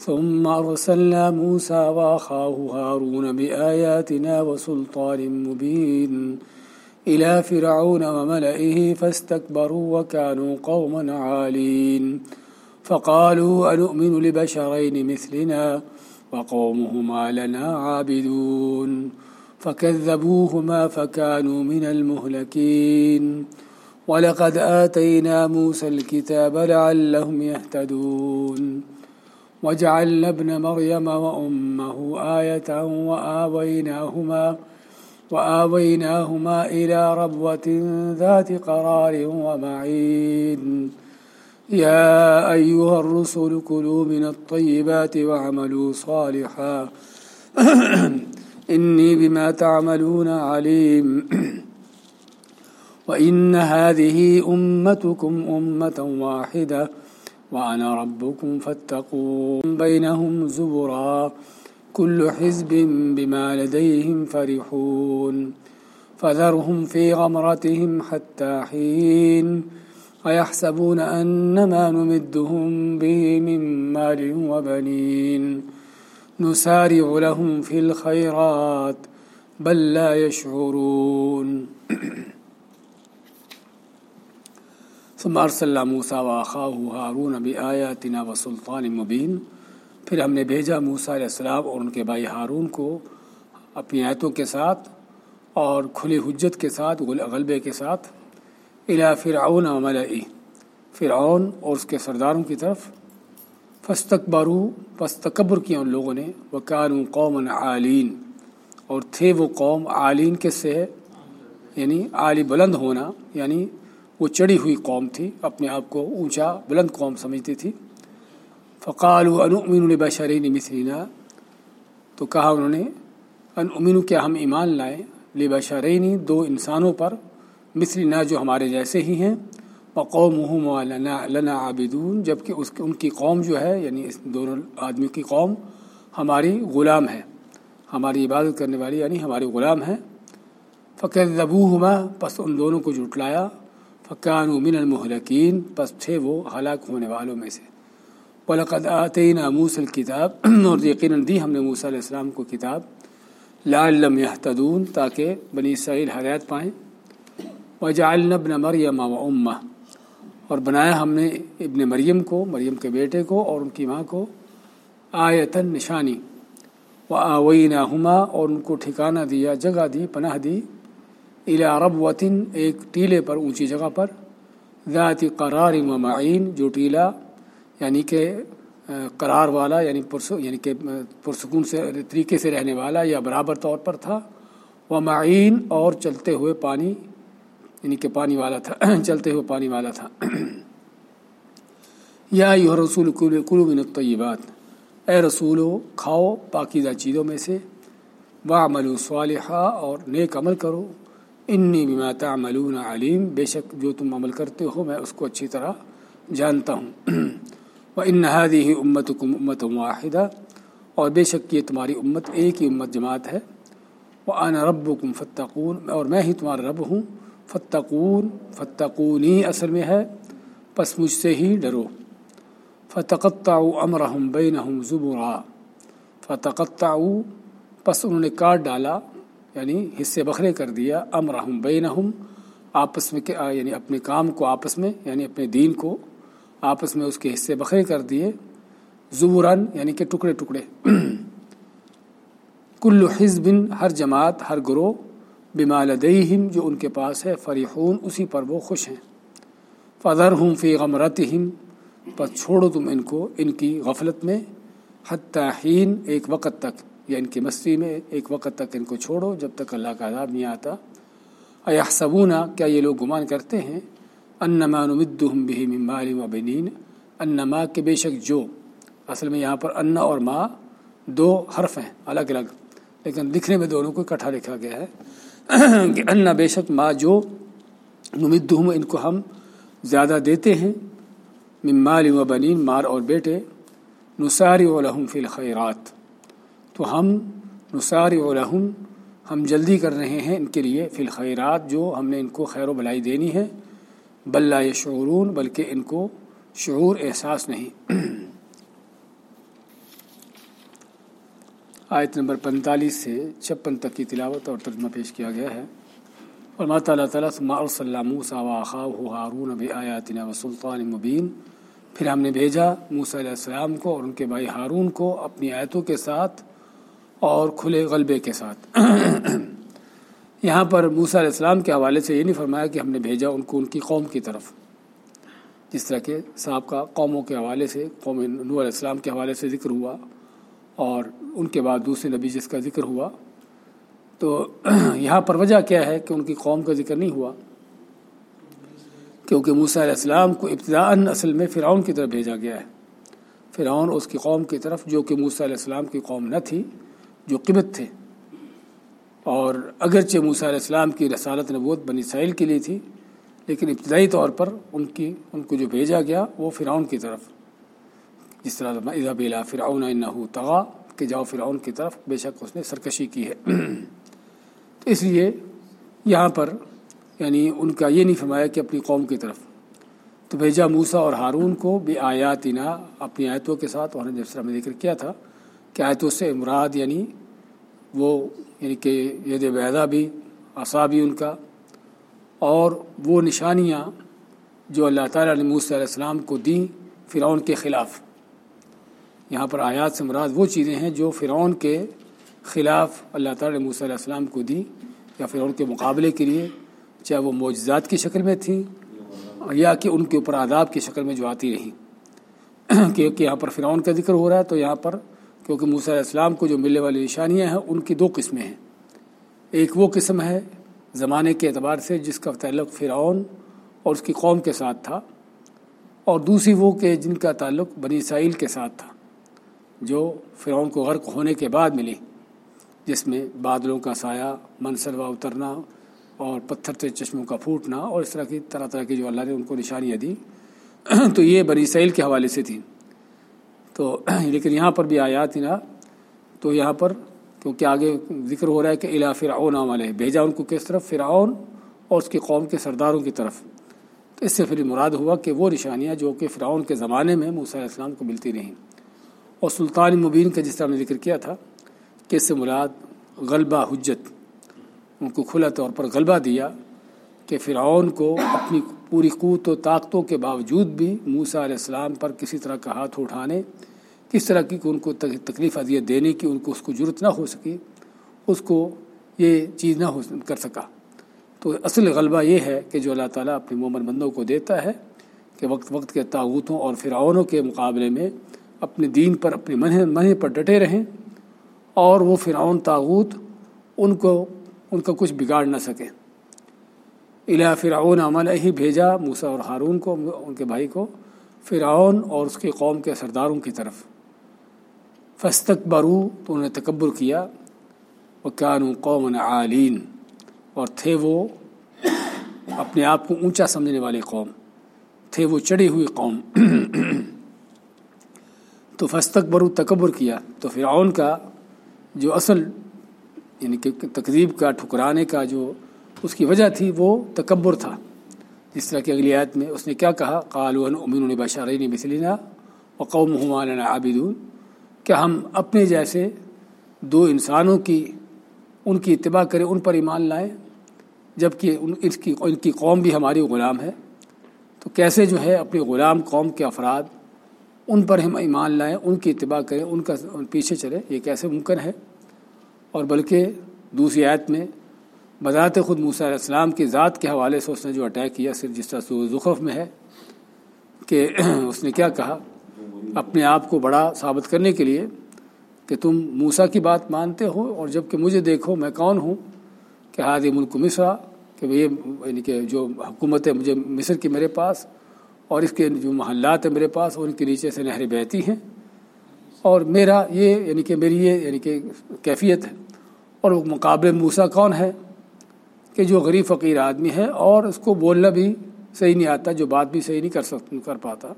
ثم أرسلنا موسى وأخاه هارون بآياتنا وسلطان مبين إلى فرعون وملئه فاستكبروا وكانوا قوما عالين فقالوا أنؤمن لبشرين مثلنا وقومهما لنا عابدون فكذبوهما فكانوا من المهلكين ولقد آتينا موسى الكتاب لعلهم يهتدون وجعلنا ابن مريم وأمه آية وآويناهما وآويناهما إلى ربوة ذات قرار ومعين. يا أيها الرسل كلوا من الطيبات وعملوا صالحا. إني بما تعملون عليم. وإن هذه أمتكم أمة واحدة. وأنا ربكم فاتقون. بينهم زبرا. كل حزب بما لديهم فرحون. فذرهم في غمرتهم حتى حين. ويحسبون أنما نمدهم به من مال وبنين. نسارع لهم في الخيرات. بل لا يشعرون. ثم ارسلنا موسى واخاه هارون بآياتنا وسلطان مبين پھر ہم نے بھیجا موسیٰ علیہ السلام اور ان کے بھائی ہارون کو اپنی آیتوں کے ساتھ اور کھلی حجت کے ساتھ غلبے کے ساتھ الا فرعون ملئی۔ فرعون اور اس کے سرداروں کی طرف۔ فستقبرو فستقبر کیا ان لوگوں نے۔ وہ قوم عالین۔ اور تھے وہ قوم عالین کس سے؟ ہے یعنی عالی بلند ہونا یعنی وہ چڑھی ہوئی قوم تھی، اپنے آپ کو اونچا بلند قوم سمجھتی تھی۔ فقال و انعمین البشرین مثلینا تو کہا انہوں نے ان امین کیا ہم ایمان لائیں؟ لبشرینی دو انسانوں پر مثلینا جو ہمارے جیسے ہی ہیں۔ وقوم لنا عابدون۔ جبکہ اس ان کی قوم جو ہے یعنی اس دونوں آدمی کی قوم، ہماری غلام ہے۔ ہماری عبادت کرنے والی یعنی ہماری غلام ہے۔ فقر ضبو ہما پس ان دونوں کو جٹلایا فقان من المحلقین، پس تھے وہ ہلاک ہونے والوں میں سے۔ ولقد آتینا موس الکتاب اور یقیناً دی ہم نے موسیٰ علیہ السلام کو کتاب۔ لعلم يهتدون، تاکہ بنی اسرائیل ہدایت پائیں۔ وجعلنا ابن مریم و امہ اور بنایا ہم نے ابن مریم کو، مریم کے بیٹے کو اور ان کی ماں کو آیتن نشانی۔ و آوئینہ ہما اور ان کو ٹھکانہ دیا، جگہ دی، پناہ دی۔ الا رب وطن ایک ٹیلے پر، اونچی جگہ پر، ذاتی قرار و معین، جو ٹیلا یعنی کہ قرار والا یعنی پرس یعنی کہ پرسکون سے، طریقے سے رہنے والا یا برابر طور پر تھا وہ معین، اور چلتے ہوئے پانی یعنی کہ پانی والا تھا، چلتے ہوئے پانی والا تھا۔ یا یہ رسول کلو من الطیبات۔ اے رسولو، کھاؤ پاکیزہ چیزوں میں سے وعملوا صالحہ اور نیک عمل کرو۔ انی بما تعملون علیم بے شک جو تم عمل کرتے ہو میں اس کو اچھی طرح جانتا ہوں۔ و ان نہادی ہی امت کم امت واحدہ اور بے شک یہ تمہاری امت ایک ہی امت جماعت ہے۔ وہ ان رب کم فتقون اور میں ہی تمہارا رب ہوں۔ فتقون فتقونی اصل میں ہے۔ پس مجھ سے ہی ڈرو۔ فتقطع امرحم بینہم زبرا۔ فتقطع پس انہوں نے کاٹ ڈالا۔ یعنی حصے بکھرے کر دیا امرحم بینہم، آپس میں یعنی اپنے کام کو آپس میں یعنی اپنے دین کو آپس میں اس کے حصے بکھرے کر دیے۔ زبرن یعنی کہ ٹکڑے ٹکڑے۔ کل حزب ہر جماعت، ہر گروہ بمالدہم جو ان کے پاس ہے، فریحون، اسی پر وہ خوش ہیں۔ فضر ہوں فی غمرت ہم بس چھوڑو تم ان کو، ان کی غفلت میں حتین ایک وقت تک۔ یا ان کی مستی میں ایک وقت تک ان کو چھوڑو جب تک اللہ کا عذاب نہیں آتا۔ ایا صبونا کیا یہ لوگ گمان کرتے ہیں؟ انما نمدہم بھی ممال و بنین۔ انما کے بے شک جو، اصل میں یہاں پر ان اور ماں دو حرف ہیں، الگ الگ۔ لیکن لکھنے میں دونوں کو اکٹھا لکھا گیا ہے کہ ان بے شک ماں جو، نمدہم، ان کو ہم زیادہ دیتے ہیں۔ ممال و بنین، مار اور بیٹے۔ نثاری لہم فی الخیرات۔ تو ہم نثار لہم ہم جلدی کر رہے ہیں ان کے لیے فی الخیرات جو ہم نے ان کو خیر و بلائی دینی ہے۔ بلّہ شعورون بلکہ ان کو شعور احساس نہیں۔ آیت نمبر پینتالیس سے چھپن تک کی تلاوت اور ترجمہ پیش کیا گیا ہے۔ اور مات تعالیٰ تعالیٰ صلی اللہ ہارون اب آیاتنا و سلطان مبین پھر ہم نے بھیجا موسیٰ علیہ السلام کو اور ان کے بھائی ہارون کو اپنی آیتوں کے ساتھ اور کھلے غلبے کے ساتھ۔ یہاں پر موسیٰ علیہ السلام کے حوالے سے یہ نہیں فرمایا کہ ہم نے بھیجا ان کو ان کی قوم کی طرف۔ جس طرح کے صاحب کا قوموں کے حوالے سے، قوم نور علیہ السلام کے حوالے سے ذکر ہوا اور ان کے بعد دوسرے نبی جس کا ذکر ہوا۔ تو یہاں پر وجہ کیا ہے کہ ان کی قوم کا ذکر نہیں ہوا؟ کیونکہ موسیٰ علیہ السلام کو ابتدا اصل میں فرعون کی طرف بھیجا گیا ہے۔ فرعون اس کی قوم کی طرف، جو کہ موسیٰ علیہ السلام کی قوم نہ تھی۔ جو قبت تھے۔ اور اگرچہ موسیٰ علیہ السلام کی رسالت نبوت بنی سائل کے لیے تھی، لیکن ابتدائی طور پر ان کی، ان کو جو بھیجا گیا وہ فرعون کی طرف۔ جس طرح اضاب فرعون نہ تغا کہ جاؤ فرعون کی طرف، بے شک اس نے سرکشی کی ہے۔ تو اس لیے یہاں پر یعنی ان کا یہ نہیں فرمایا کہ اپنی قوم کی طرف۔ تو بھیجا موسا اور ہارون کو بھی آیاتنا، اپنی آیتوں کے ساتھ، اور جس طرح میں ذکر کیا تھا کہ آیتوں سے امراد یعنی وہ یعنی کہ ید بیدا بھی، عصا بھی ان کا، اور وہ نشانیاں جو اللہ تعالیٰ نے موسیٰ علیہ السلام کو دیں فرعون کے خلاف۔ یہاں پر آیات سے مراد وہ چیزیں ہیں جو فرعون کے خلاف اللہ تعالیٰ نے موسیٰ علیہ السلام کو دی یا فرعون کے مقابلے کے لیے، چاہے وہ معجزات کی شکل میں تھیں یا کہ ان کے اوپر آداب کی شکل میں جو آتی رہیں۔ کیونکہ یہاں پر فرعون کا ذکر ہو رہا ہے تو یہاں پر کیونکہ موسیٰ علیہ السلام کو جو ملنے والی نشانیاں ہیں، ان کی دو قسمیں ہیں۔ ایک وہ قسم ہے زمانے کے اعتبار سے جس کا تعلق فرعون اور اس کی قوم کے ساتھ تھا، اور دوسری وہ کہ جن کا تعلق بنی اسرائیل کے ساتھ تھا، جو فرعون کو غرق ہونے کے بعد ملی، جس میں بادلوں کا سایہ منصلوہ اترنا اور پتھر سے چشموں کا پھوٹنا اور اس طرح کی، طرح طرح کی جو اللہ نے ان کو نشانیاں دی تو یہ بنی اسرائیل کے حوالے سے تھیں۔ تو لیکن یہاں پر بھی آیات ہی نا تو یہاں پر کیونکہ آگے ذکر ہو رہا ہے کہ الا فرعون علیہ بھیجا ان کو کس طرف؟ فرعون اور اس کی قوم کے سرداروں کی طرف۔ تو اس سے پھر مراد ہوا کہ وہ نشانیاں جو کہ فرعون کے زمانے میں موسیٰ علیہ السلام کو ملتی رہیں۔ اور سلطان مبین کا جس طرح نے ذکر کیا تھا کہ اس سے مراد غلبہ حجت، ان کو کھلا طور پر غلبہ دیا کہ فرعون کو اپنی پوری قوت و طاقتوں کے باوجود بھی موسیٰ علیہ السلام پر کسی طرح کا ہاتھ اٹھانے، کس طرح کی کہ ان کو تکلیف، اذیت دینے کی ان کو اس کو ضرورت نہ ہو سکی اس کو یہ چیز نہ ہو کر سکا۔ تو اصل غلبہ یہ ہے کہ جو اللہ تعالیٰ اپنے مومن بندوں کو دیتا ہے کہ وقت وقت کے تعوتوں اور فرعونوں کے مقابلے میں اپنے دین پر، اپنے منہ منہ پر ڈٹے رہیں اور وہ فرعون تاغوت ان کو ان کا کچھ بگاڑ نہ سکے۔ الہ فرعون عمل ہی بھیجا موسا اور ہارون کو، ان کے بھائی کو، فرعون اور اس کی قوم کے سرداروں کی طرف۔ فستک برو تو انہوں نے تکبر کیا۔ وہ قانو قوم عالین، اور تھے وہ اپنے آپ کو اونچا سمجھنے والے قوم۔ تھے وہ چڑھی ہوئی قوم۔ تو فستک برو تکبر کیا۔ تو فرعون کا جو اصل یعنی کہ تقریب کا، ٹھکرانے کا جو اس کی وجہ تھی وہ تکبر تھا۔ جس طرح کی اگلی آیت میں اس نے کیا کہا؟ قالون امین بشارین بسلینا و قوم حمان عابدون۔ کہ ہم اپنے جیسے دو انسانوں کی، ان کی اتباع کریں، ان پر ایمان لائیں جبکہ ان، اس کی، ان کی قوم بھی ہماری غلام ہے۔ تو کیسے جو ہے اپنی غلام قوم کے افراد ان پر ہم ایمان لائیں، ان کی اتباع کریں، ان کا پیچھے چلے یہ کیسے ممکن ہے؟ اور بلکہ دوسری آیت میں بذات خود موسیٰ علیہ السلام کی ذات کے حوالے سے اس نے جو اٹیک کیا، صرف جس طرح زخرف میں ہے، کہ اس نے کیا کہا؟ اپنے آپ کو بڑا ثابت کرنے کے لیے کہ تم موسا کی بات مانتے ہو اور جبکہ مجھے دیکھو میں کون ہوں، کہ ہادی ملک مصرا کہ یہ یعنی کہ جو حکومت ہے مجھے مصر کی میرے پاس اور اس کے جو محلات ہیں میرے پاس، ان کے نیچے سے نہریں بہتی ہیں اور میرا یہ یعنی کہ میری یہ یعنی کہ کیفیت ہے اور وہ مقابل موسا کون ہے؟ کہ جو غریب فقیر آدمی ہے اور اس کو بولنا بھی صحیح نہیں آتا، جو بات بھی صحیح نہیں کر سک، کر پاتا۔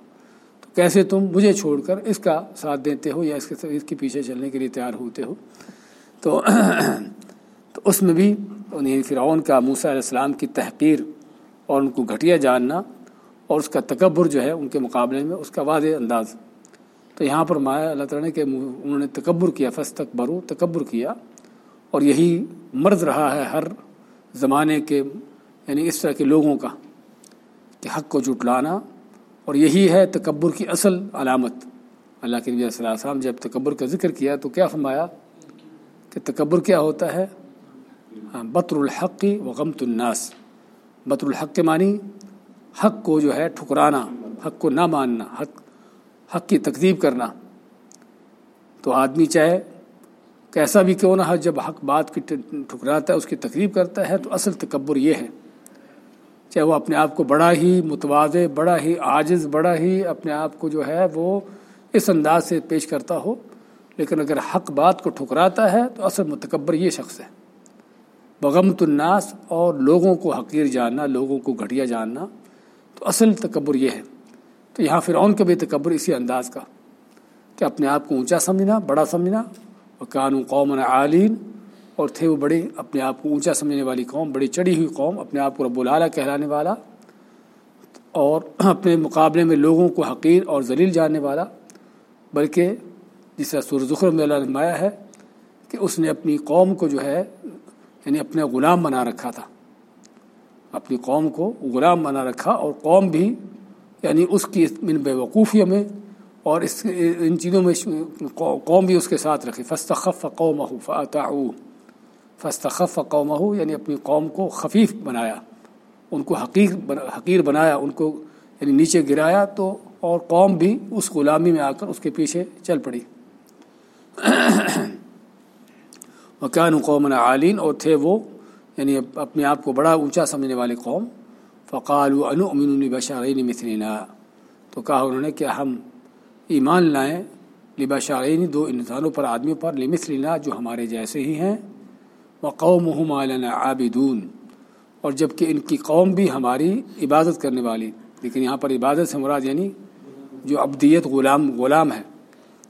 تو کیسے تم مجھے چھوڑ کر اس کا ساتھ دیتے ہو یا اس کے اس کے پیچھے چلنے کے لیے تیار ہوتے ہو؟ تو تو اس میں بھی انہیں فرعون کا موسیٰ علیہ السلام کی تحقیر اور ان کو گھٹیا جاننا اور اس کا تکبر جو ہے ان کے مقابلے میں اس کا واضح انداز۔ تو یہاں پر مایا اللہ تعالیٰ نے کہ انہوں نے تکبر کیا فس تک برو تکبر کیا اور یہی مرض رہا ہے ہر زمانے کے یعنی اس طرح کے لوگوں کا کہ حق کو جٹلانا اور یہی ہے تکبر کی اصل علامت۔ اللہ کے نبی صلی اللہ علیہ وسلم جب تکبر کا ذکر کیا تو کیا فرمایا کہ تکبر کیا ہوتا ہے؟ ہاں بطر الحق و غمت الناس۔ بطر الحق کے معنی حق کو جو ہے ٹھکرانا، حق کو نہ ماننا، حق حق کی تقدیب کرنا۔ تو آدمی چاہے کیسا بھی کیوں نہ ہو، جب حق بات کی ٹھکراتا ہے، اس کی تقریب کرتا ہے، تو اصل تکبر یہ ہے۔ چاہے وہ اپنے آپ کو بڑا ہی متوازے بڑا ہی عاجز، بڑا ہی اپنے آپ کو جو ہے، وہ اس انداز سے پیش کرتا ہو، لیکن اگر حق بات کو ٹھکراتا ہے، تو اصل متکبر یہ شخص ہے۔ بغمت الناس، اور لوگوں کو حقیر جاننا، لوگوں کو گھٹیا جاننا، تو اصل تکبر یہ ہے۔ تو یہاں فرعون کا بھی تکبر اسی انداز کا، کہ اپنے آپ کو اونچا سمجھنا، بڑا سمجھنا قانون قوم عالین، اور تھے وہ بڑے اپنے آپ کو اونچا سمجھنے والی قوم، بڑی چڑھی ہوئی قوم، اپنے آپ کو رب العلیٰ کہلانے والا، اور اپنے مقابلے میں لوگوں کو حقیر اور ذلیل جاننے والا، بلکہ جس طرح سور ذخر میں اللہ نمایا ہے کہ اس نے اپنی قوم کو جو ہے یعنی اپنے غلام بنا رکھا تھا۔ اپنی قوم کو غلام بنا رکھا، اور قوم بھی یعنی اس کی من بے وقوفیوں میں اور اس ان چیزوں میں قوم بھی اس کے ساتھ رکھی۔ فستخف قوم فعطا فستخف قوم یعنی اپنی قوم کو خفیف بنایا۔ ان کو حقیق حقیر بنایا، ان کو یعنی نیچے گرایا۔ تو اور قوم بھی اس غلامی میں آ کر اس کے پیچھے چل پڑی۔ مکان قوم عالین، اور تھے وہ یعنی اپنے آپ کو بڑا اونچا سمجھنے والے قوم۔ فقال و انو امین بشارین مثلنا۔ تو کہا انہوں نے کہ ہم ایمان لائیں لبا لباشارین دو انسانوں پر، آدمیوں پر لمثلنا جو ہمارے جیسے ہی ہیں وہ قوم مالنا عابدون۔ اور جبکہ ان کی قوم بھی ہماری عبادت کرنے والی، لیکن یہاں پر عبادت سے مراد یعنی جو ابدیت غلام غلام ہے،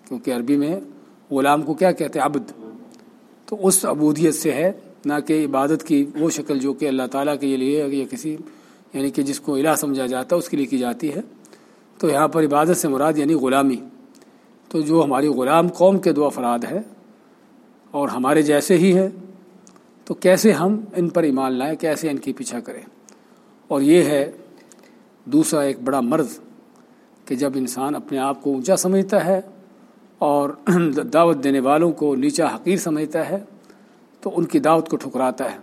کیونکہ عربی میں غلام کو کیا کہتے ہیں؟ عبد۔ تو اس عبودیت سے ہے، نہ کہ عبادت کی وہ شکل جو کہ اللہ تعالیٰ کے لیے یا کسی یعنی کہ جس کو الہ سمجھا جاتا ہے اس کے لیے کی جاتی ہے۔ تو یہاں پر عبادت سے مراد یعنی غلامی۔ تو جو ہماری غلام قوم کے دو افراد ہیں اور ہمارے جیسے ہی ہیں، تو کیسے ہم ان پر ایمان لائیں، کیسے ان کی پیچھا کریں؟ اور یہ ہے دوسرا ایک بڑا مرض کہ جب انسان اپنے آپ کو اونچا سمجھتا ہے اور دعوت دینے والوں کو نیچا حقیر سمجھتا ہے، تو ان کی دعوت کو ٹھکراتا ہے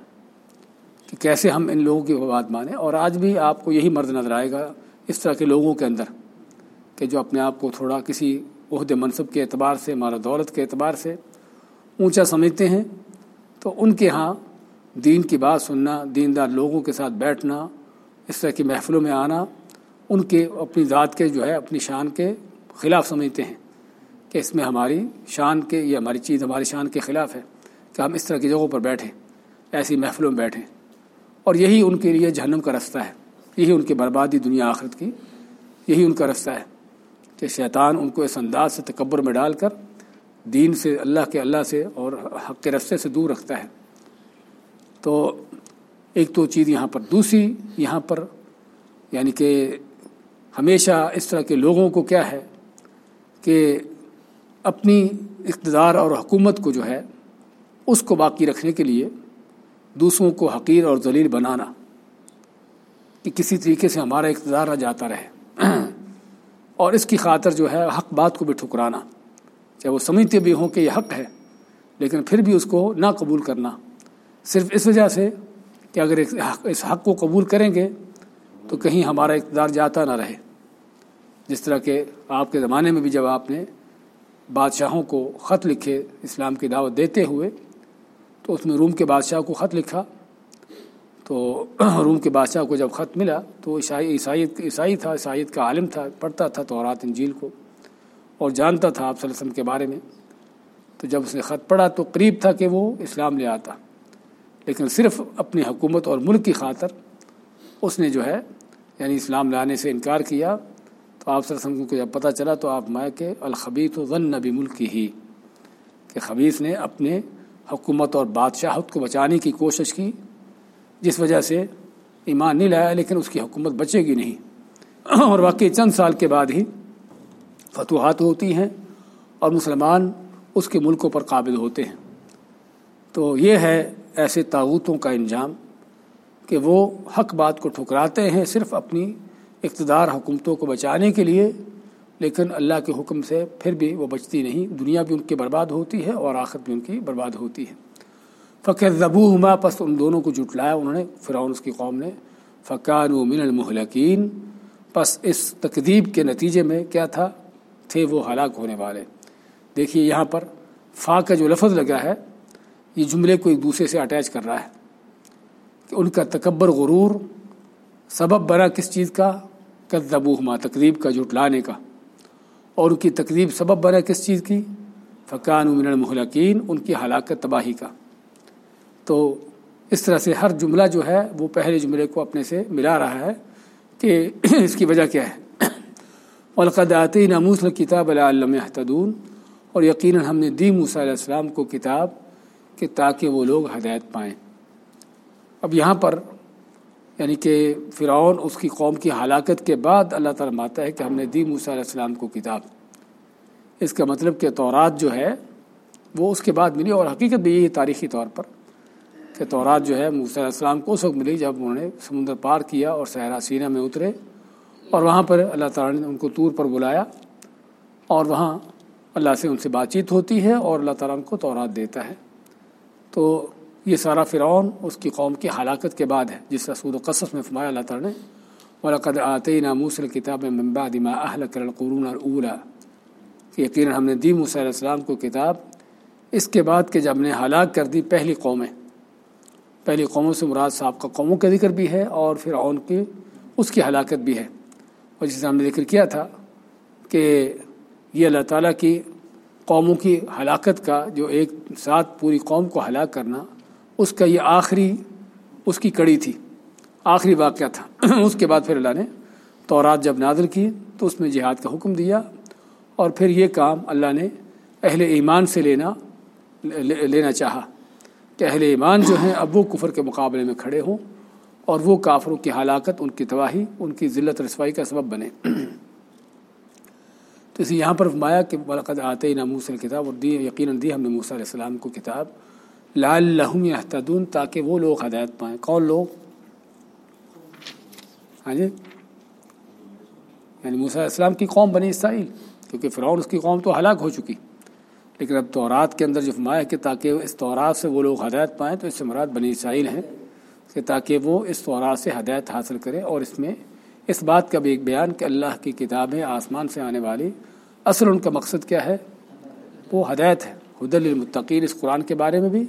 کہ کیسے ہم ان لوگوں کی بات مانیں۔ اور آج بھی آپ کو یہی مرد نظر آئے گا اس طرح کے لوگوں کے اندر۔ کہ جو اپنے آپ کو تھوڑا کسی عہد منصب کے اعتبار سے مارا دولت کے اعتبار سے اونچا سمجھتے ہیں، تو ان کے ہاں دین کی بات سننا، دیندار لوگوں کے ساتھ بیٹھنا، اس طرح کی محفلوں میں آنا، ان کے اپنی ذات کے جو ہے، اپنی شان کے خلاف سمجھتے ہیں کہ اس میں ہماری شان کے، یہ ہماری چیز، ہماری شان کے خلاف ہے کہ ہم اس طرح کی جگہوں پر بیٹھیں، ایسی محفلوں میں بیٹھیں۔ اور یہی ان کے لیے جہنم کا رستہ ہے، یہی ان کی بربادی دنیا آخرت کی، یہی ان کا رستہ ہے۔ کہ شیطان ان کو اس انداز سے تکبر میں ڈال کر دین سے اللہ کے اللہ سے اور حق کے رستے سے دور رکھتا ہے۔ تو ایک تو چیز یہاں پر، دوسری یہاں پر یعنی کہ ہمیشہ اس طرح کے لوگوں کو کیا ہے کہ اپنی اقتدار اور حکومت کو جو ہے اس کو باقی رکھنے کے لیے دوسروں کو حقیر اور ذلیل بنانا، کہ کسی طریقے سے ہمارا اقتدار نہ جاتا رہے۔ اور اس کی خاطر جو ہے حق بات کو بھی ٹھکرانا۔ چاہے وہ سمجھتے بھی ہوں کہ یہ حق ہے، لیکن پھر بھی اس کو نہ قبول کرنا۔ صرف اس وجہ سے کہ اگر اس حق کو قبول کریں گے تو کہیں ہمارا اقتدار جاتا نہ رہے۔ جس طرح کہ آپ کے زمانے میں بھی جب آپ نے بادشاہوں کو خط لکھے اسلام کی دعوت دیتے ہوئے، تو اس میں روم کے بادشاہ کو خط لکھا۔ تو روم کے بادشاہ کو جب خط ملا تو عیسائی عیسائیت عیسائی تھا، عیسائیت کا عالم تھا، پڑھتا تھا تو رات انجیل کو، اور جانتا تھا آپ صلی اللہ علیہ وسلم کے بارے میں۔ تو جب اس نے خط پڑھا تو قریب تھا کہ وہ اسلام لے آتا۔ لیکن صرف اپنی حکومت اور ملک کی خاطر اس نے جو ہے یعنی اسلام لانے سے انکار کیا۔ تو آپ صلی اللہ علیہ وسلم کو جب پتہ چلا تو آپ مائع کے الخبیت و غن نبی ملک کی ہی، کہ خبیث نے اپنے حکومت اور بادشاہت کو بچانے کی کوشش کی۔ جس وجہ سے ایمان نہیں لایا، لیکن اس کی حکومت بچے گی نہیں۔ اور واقعی چند سال کے بعد ہی فتوحات ہوتی ہیں اور مسلمان اس کے ملکوں پر قابل ہوتے ہیں۔ تو یہ ہے ایسے تعوتوں کا انجام کہ وہ حق بات کو ٹھکراتے ہیں صرف اپنی اقتدار حکومتوں کو بچانے کے لیے، لیکن اللہ کے حکم سے پھر بھی وہ بچتی نہیں۔ دنیا بھی ان کی برباد ہوتی ہے اور آخر بھی ان کی برباد ہوتی ہے۔ فقر زبو ہما پس ان دونوں کو جٹلایا انہوں نے، فرعون اس کی قوم نے۔ فقان و من المحلقین پس اس تقدیب کے نتیجے میں کیا تھا؟ تھے وہ ہلاک ہونے والے۔ دیکھیے یہاں پر فا کا جو لفظ لگا ہے، یہ جملے کو ایک دوسرے سے اٹیچ کر رہا ہے۔ کہ ان کا تکبر غرور، سبب بنا کس چیز کا؟ کذبو ہما تقریب کا جٹلانے کا۔ اور ان کی تقریب سبب بنا کس چیز کی؟ فقان من المحلقین ان کی ہلاکت تباہی کا۔ تو اس طرح سے ہر جملہ جو ہے وہ پہلے جملے کو اپنے سے ملا رہا ہے کہ اس کی وجہ کیا ہے۔ القدعتی ناموس کتاب علام احتدون اور یقیناً ہم نے دی موسیٰ علیہ السلام کو کتاب کہ تاکہ وہ لوگ ہدایت پائیں۔ اب یہاں پر یعنی کہ فرعون اس کی قوم کی ہلاکت کے بعد اللہ تعالیٰ ماتا ہے کہ ہم نے دی موسیٰ علیہ السلام کو کتاب۔ اس کا مطلب کہ تورات جو ہے وہ اس کے بعد ملی اور حقیقت بھی یہی تاریخی طور پر۔ کہ تورات جو ہے موسیٰ علیہ السلام کو اس ملی جب انہوں نے سمندر پار کیا اور صحرا سینہ میں اترے اور وہاں پر اللہ تعالیٰ نے ان کو طور پر بلایا اور وہاں اللہ سے ان سے بات چیت ہوتی ہے اور اللہ تعالیٰ ان کو تورات دیتا ہے۔ تو یہ سارا فرعون اس کی قوم کی ہلاکت کے بعد ہے، جس کا سود و قصص میں فرمایا اللہ تعالیٰ نے ولاقد آتے ناموس الکتاب ممبا دما اہل کر القرون الا کہ یقیناً ہم نے دی موسیٰ علیہ السلام کو کتاب۔ اس کے بعد کہ جب ہم نے ہلاک کر دی پہلی قومیں پہلی قوموں سے مراد صاحب کا قوموں کا ذکر بھی ہے اور فرعون کی اس کی ہلاکت بھی ہے۔ اور جسے ہم نے ذکر کیا تھا کہ یہ اللہ تعالیٰ کی قوموں کی ہلاکت کا جو ایک ساتھ پوری قوم کو ہلاک کرنا، اس کا یہ آخری، اس کی کڑی تھی، آخری واقعہ تھا۔ اس کے بعد پھر اللہ نے تورات جب نازل کی تو اس میں جہاد کا حکم دیا اور پھر یہ کام اللہ نے اہل ایمان سے لینا لینا چاہا۔ کہ اہل ایمان جو ہیں، اب وہ کفر کے مقابلے میں کھڑے ہوں اور وہ کافروں کی ہلاکت، ان کی تباہی، ان کی ذلت، رسوائی کا سبب بنے تو اسی یہاں پر فرمایا کہ بلقد آتے نا موسیٰ کتاب اور دی، یقیناً دی ہم نے موسیٰ علیہ السلام کو کتاب۔ لال لہم یحتدون تاکہ وہ لوگ ہدایت پائیں۔ کون لوگ؟ ہاں جی؟ یعنی موسیٰ علیہ السلام کی قوم بنی اسرائیل، کیونکہ فرعون اس کی قوم تو ہلاک ہو چکی۔ لیکن اب تورات کے اندر جو فرمایا کہ تاکہ اس تورات سے وہ لوگ ہدایت پائیں تو اس سے مراد بنی اسرائیل ہیں کہ تاکہ وہ اس تورات سے ہدایت حاصل کرے اور اس میں اس بات کا بھی ایک بیان کہ اللہ کی کتابیں آسمان سے آنے والی اصل ان کا مقصد کیا ہے؟ وہ ہدایت ہے۔ حد المطقین اس قرآن کے بارے میں بھی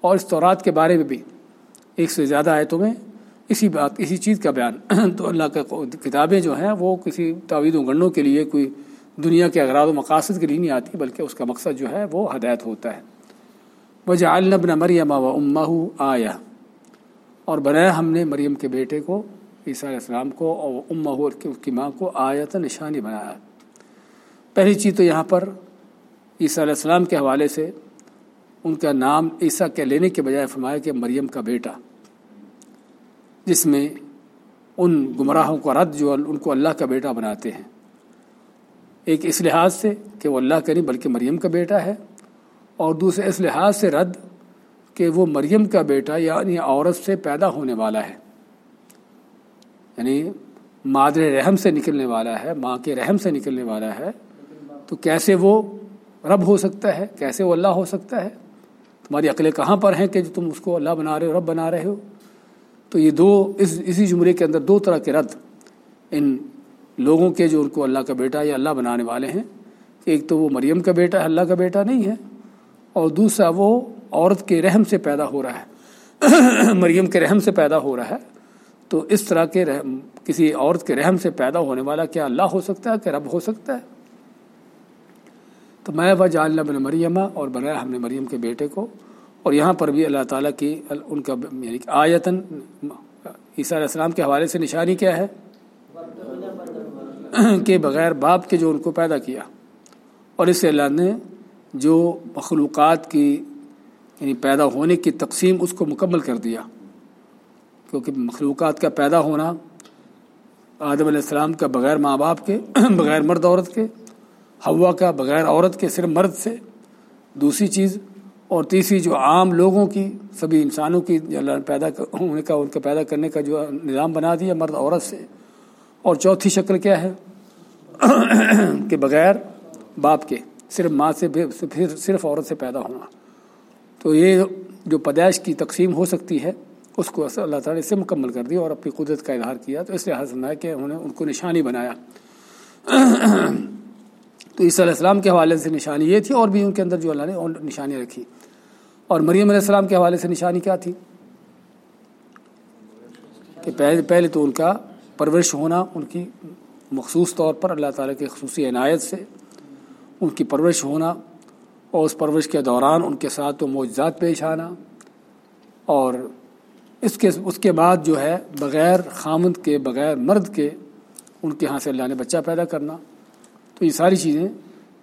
اور اس تورات کے بارے میں بھی۔ ایک سے زیادہ آیتوں میں اسی بات، اسی چیز کا بیان۔ تو اللہ کا کتابیں جو ہیں وہ کسی تعوید و گنوں کے لیے کوئی دنیا کے اغراض و مقاصد کے لیے نہیں آتی، بلکہ اس کا مقصد جو ہے وہ ہدایت ہوتا ہے۔ وجہ النبن مریم و اماں آیا اور بنایا ہم نے مریم کے بیٹے کو، عیسیٰ علیہ السلام کو، اور اماں اس کی ماں کو آیت نشانی بنایا۔ پہلی چیز تو یہاں پر عیسیٰ علیہ السلام کے حوالے سے ان کا نام عیسیٰ کے لینے کے بجائے فرمایا کہ مریم کا بیٹا، جس میں ان گمراہوں کو رد جو ان کو اللہ کا بیٹا بناتے ہیں۔ ایک اس لحاظ سے کہ وہ اللہ کا نہیں بلکہ مریم کا بیٹا ہے اور دوسرے اس لحاظ سے رد کہ وہ مریم کا بیٹا یعنی عورت سے پیدا ہونے والا ہے۔ یعنی مادر رحم سے نکلنے والا ہے، ماں کے رحم سے نکلنے والا ہے۔ تو کیسے وہ رب ہو سکتا ہے؟ کیسے وہ اللہ ہو سکتا ہے؟ تمہاری عقلیں کہاں پر ہیں کہ تم اس کو اللہ بنا رہے ہو، رب بنا رہے ہو؟ تو یہ دو اس، اسی جملے کے اندر دو طرح کے رد ان لوگوں کے جو ان کو اللہ کا بیٹا یا اللہ بنانے والے ہیں کہ ایک تو وہ مریم کا بیٹا ہے، اللہ کا بیٹا نہیں ہے، اور دوسرا وہ عورت کے رحم سے پیدا ہو رہا ہے۔ مریم کے رحم سے پیدا ہو رہا ہے۔ تو اس طرح کے رحم، کسی عورت کے رحم سے پیدا ہونے والا کیا اللہ ہو سکتا ہے کہ رب ہو سکتا ہے؟ تو میں وجہ اللہ بن مریم اور بنایا ہم نے مریم کے بیٹے کو۔ اور یہاں پر بھی اللہ تعالیٰ کی ان کا یعنی آیتن عیسیٰ علیہ السلام کے حوالے سے نشانی کیا ہے؟ کہ بغیر باپ کے جو ان کو پیدا کیا، اور اس اللہ نے جو مخلوقات کی یعنی پیدا ہونے کی تقسیم اس کو مکمل کر دیا۔ کیونکہ مخلوقات کا پیدا ہونا آدم علیہ السلام کا بغیر ماں باپ کے، بغیر مرد عورت کے ہوا کا بغیر عورت کے، صرف مرد سے۔ دوسری چیز، اور تیسری جو عام لوگوں کی، سبھی انسانوں کی اللہ پیدا ہونے کا ان کا پیدا کرنے کا جو نظام بنا دیا مرد عورت سے۔ اور چوتھی شکل کیا ہے؟ کہ بغیر باپ کے، صرف ماں سے پھر صرف عورت سے پیدا ہونا۔ تو یہ جو پیدائش کی تقسیم ہو سکتی ہے، اس کو اللہ تعالیٰ نے مکمل کر دیا اور اپنی قدرت کا اظہار کیا۔ تو اس لحاظ میں کہ انہوں نے ان کو نشانی بنایا۔ تو عیسیٰ علیہ السلام کے حوالے سے نشانی یہ تھی اور بھی ان کے اندر جو اللہ نے نشانیاں رکھی۔ اور مریم علیہ السلام کے حوالے سے نشانی کیا تھی؟ کہ پہلے پہلے تو ان کا پرورش ہونا ان کی مخصوص طور پر اللہ تعالیٰ کی خصوصی عنایت سے، ان کی پرورش ہونا اور اس پرورش کے دوران ان کے ساتھ تو معجزات پیش آنا اور اس کے اس کے بعد جو ہے بغیر خامند کے، بغیر مرد کے ان کے ہاں سے اللہ نے بچہ پیدا کرنا۔ تو یہ ساری چیزیں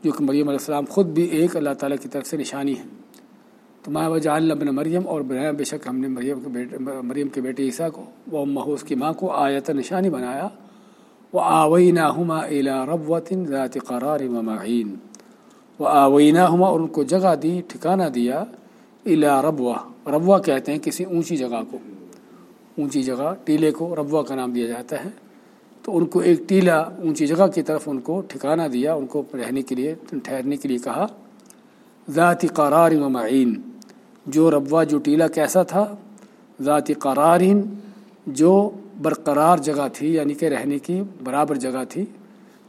جو کہ مریم علیہ السلام خود بھی ایک اللہ تعالیٰ کی طرف سے نشانی ہے تو ماں وجہ اللہ مریم اور بے شک ہم نے مریم کے بیٹے، مریم کے بیٹے عیسیٰ کو، وہ محوس کی ماں کو آیت نشانی بنایا۔ وہ آوئینہ ہما الا ربوطن ذات قرار معین وہ آوئینہ ہما اور ان کو جگہ دی، ٹھکانہ دیا الا ربوا ربوا کہتے ہیں کسی اونچی جگہ کو۔ اونچی جگہ، ٹیلے کو ربوا کا نام دیا جاتا ہے۔ تو ان کو ایک ٹیلا اونچی جگہ کی طرف ان کو ٹھکانہ دیا، ان کو رہنے کے لیے، ٹھہرنے کے لیے کہا۔ ذاتی قرار و معین جو ربوا جو ٹیلا کیسا تھا، ذاتی قرارین جو برقرار جگہ تھی یعنی کہ رہنے کی برابر جگہ تھی۔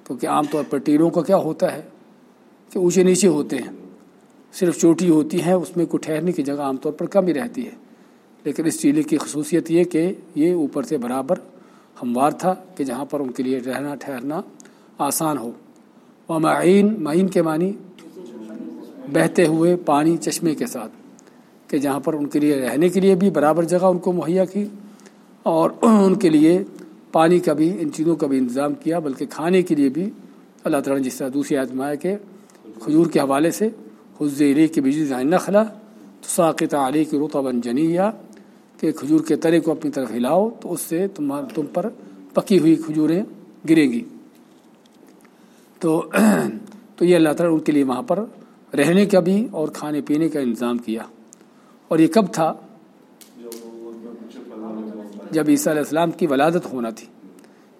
کیونکہ عام طور پر ٹیلوں کا کیا ہوتا ہے کہ اونچے نیچے ہوتے ہیں، صرف چوٹی ہوتی ہے اس میں کوئی ٹھہرنے کی جگہ عام طور پر کم ہی رہتی ہے۔ لیکن اس چیلے کی خصوصیت یہ کہ یہ اوپر سے برابر ہموار تھا کہ جہاں پر ان کے لیے رہنا، ٹھہرنا آسان ہو۔ وہ معین معین کے معنی بہتے ہوئے پانی چشمے کے ساتھ۔ کہ جہاں پر ان کے لیے رہنے کے لیے بھی برابر جگہ ان کو مہیا کی اور ان کے لیے پانی کا بھی، ان چیزوں کا بھی انتظام کیا، بلکہ کھانے کے لیے بھی۔ اللہ تعالیٰ نے جس طرح دوسری آزمایا کہ کھجور کے حوالے سے حز علی کی بجلی نخلا تو ساقت علی کی رتبا بن جنیا کہ کھجور کے ترے کو اپنی طرف ہلاؤ تو اس سے تم تم پر پکی ہوئی کھجوریں گریں گی۔ تو تو یہ اللہ تعالیٰ ان کے لیے وہاں پر رہنے کا بھی اور کھانے پینے کا انتظام کیا۔ اور یہ کب تھا؟ جب عیسیٰ علیہ السلام کی ولادت ہونا تھی۔